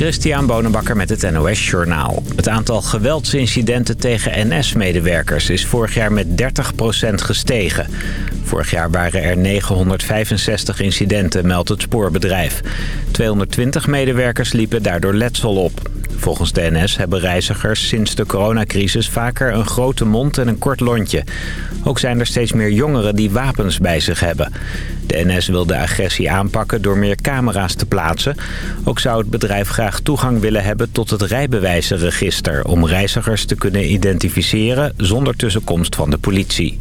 Christian Bonenbakker met het NOS Journaal. Het aantal geweldsincidenten tegen NS-medewerkers is vorig jaar met 30% gestegen. Vorig jaar waren er 965 incidenten, meldt het spoorbedrijf. 220 medewerkers liepen daardoor letsel op. Volgens de NS hebben reizigers sinds de coronacrisis vaker een grote mond en een kort lontje. Ook zijn er steeds meer jongeren die wapens bij zich hebben. De NS wil de agressie aanpakken door meer camera's te plaatsen. Ook zou het bedrijf graag toegang willen hebben tot het rijbewijzenregister... om reizigers te kunnen identificeren zonder tussenkomst van de politie.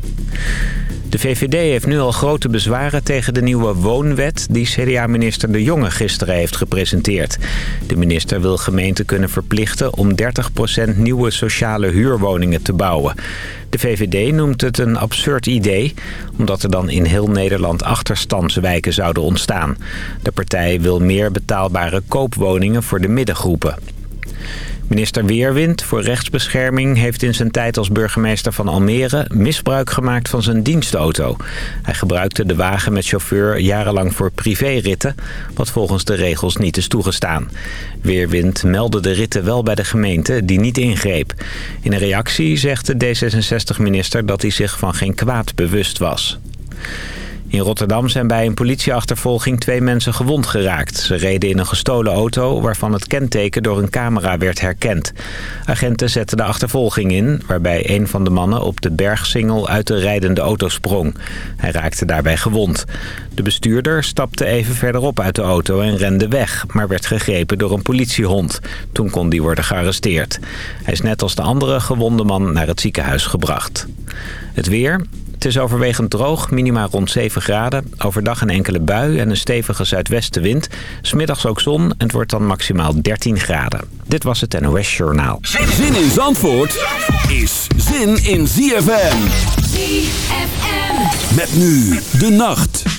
De VVD heeft nu al grote bezwaren tegen de nieuwe woonwet... die CDA-minister De Jonge gisteren heeft gepresenteerd. De minister wil gemeenten kunnen verplichten om 30% nieuwe sociale huurwoningen te bouwen. De VVD noemt het een absurd idee... omdat er dan in heel Nederland achterstandswijken zouden ontstaan. De partij wil meer betaalbare koopwoningen voor de middengroepen. Minister Weerwind voor rechtsbescherming heeft in zijn tijd als burgemeester van Almere misbruik gemaakt van zijn dienstauto. Hij gebruikte de wagen met chauffeur jarenlang voor privéritten, wat volgens de regels niet is toegestaan. Weerwind meldde de ritten wel bij de gemeente die niet ingreep. In een reactie zegt de D66-minister dat hij zich van geen kwaad bewust was. In Rotterdam zijn bij een politieachtervolging twee mensen gewond geraakt. Ze reden in een gestolen auto waarvan het kenteken door een camera werd herkend. Agenten zetten de achtervolging in, waarbij een van de mannen op de bergsingel uit de rijdende auto sprong. Hij raakte daarbij gewond. De bestuurder stapte even verderop uit de auto en rende weg, maar werd gegrepen door een politiehond. Toen kon die worden gearresteerd. Hij is net als de andere gewonde man naar het ziekenhuis gebracht. Het weer. Het is overwegend droog, minima rond 7 graden. Overdag een enkele bui en een stevige zuidwestenwind. Smiddags ook zon en het wordt dan maximaal 13 graden. Dit was het NOS Journaal. Zin in Zandvoort is zin in ZFM. ZFM. Met nu de nacht.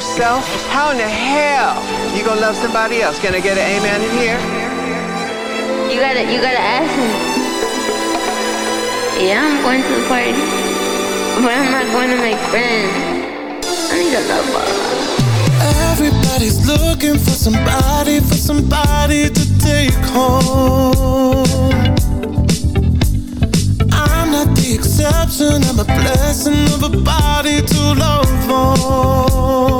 yourself, how in the hell you gonna love somebody else? Can I get an amen in here? You gotta, you gotta ask him. Yeah, I'm going to the party, but I'm not going to make friends. I need a lover. Everybody's looking for somebody, for somebody to take home. I'm not the exception, I'm a blessing of a body to love on.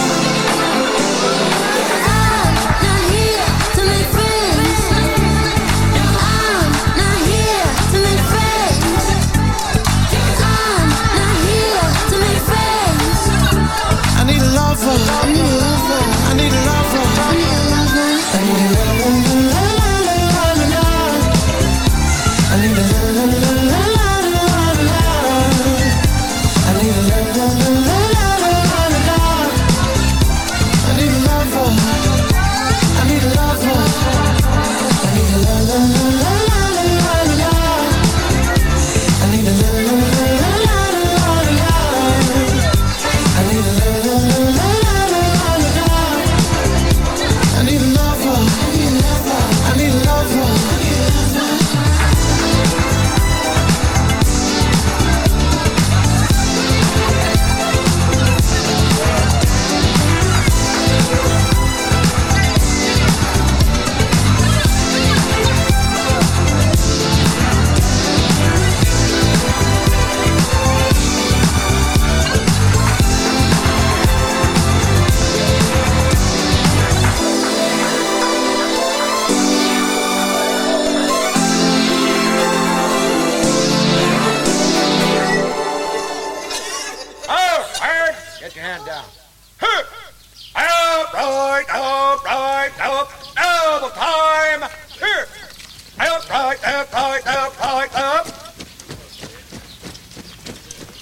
double time. Here. Out, right, out, right, out, right, up.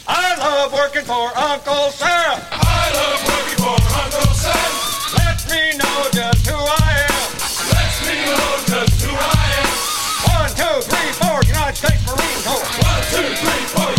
I love working for Uncle Sam. I love working for Uncle Sam. Let me know just who I am. Let me know just who I am. One, two, three, four, United States Marine Corps. One, two, three, four,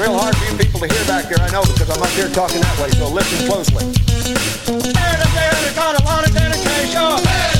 real hard for you people to hear back here, I know, because I'm up here talking that way, so listen closely. There, a lot of dedication.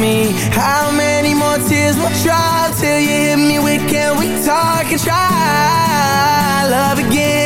me how many more tears will drop Till you hit me with can we talk and try love again?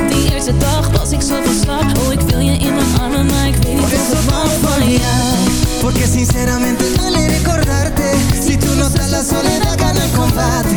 op die eerste dag Was ik zo van slag. Oh, ik wil je in mijn armen Maar ik weet niet eso ik mag van jou Porque sinceramente duele recordarte. Si tú no estás la soledad gana el combate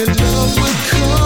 and love will come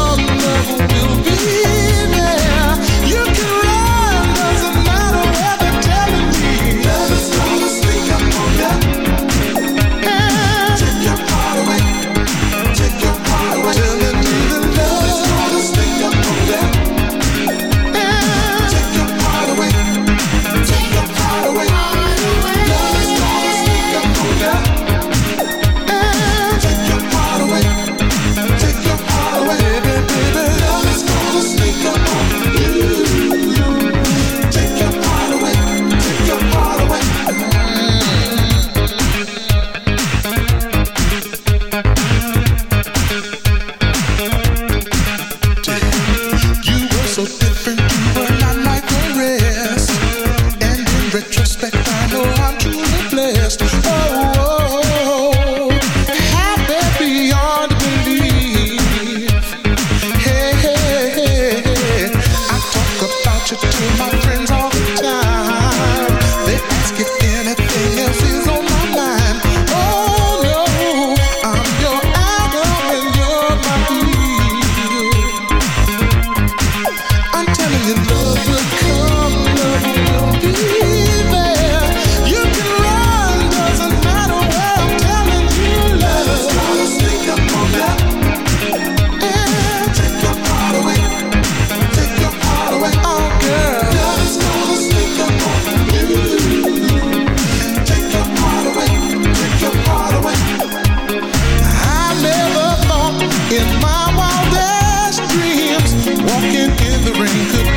in the rain could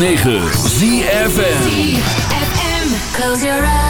ver ZFM. Close your eyes,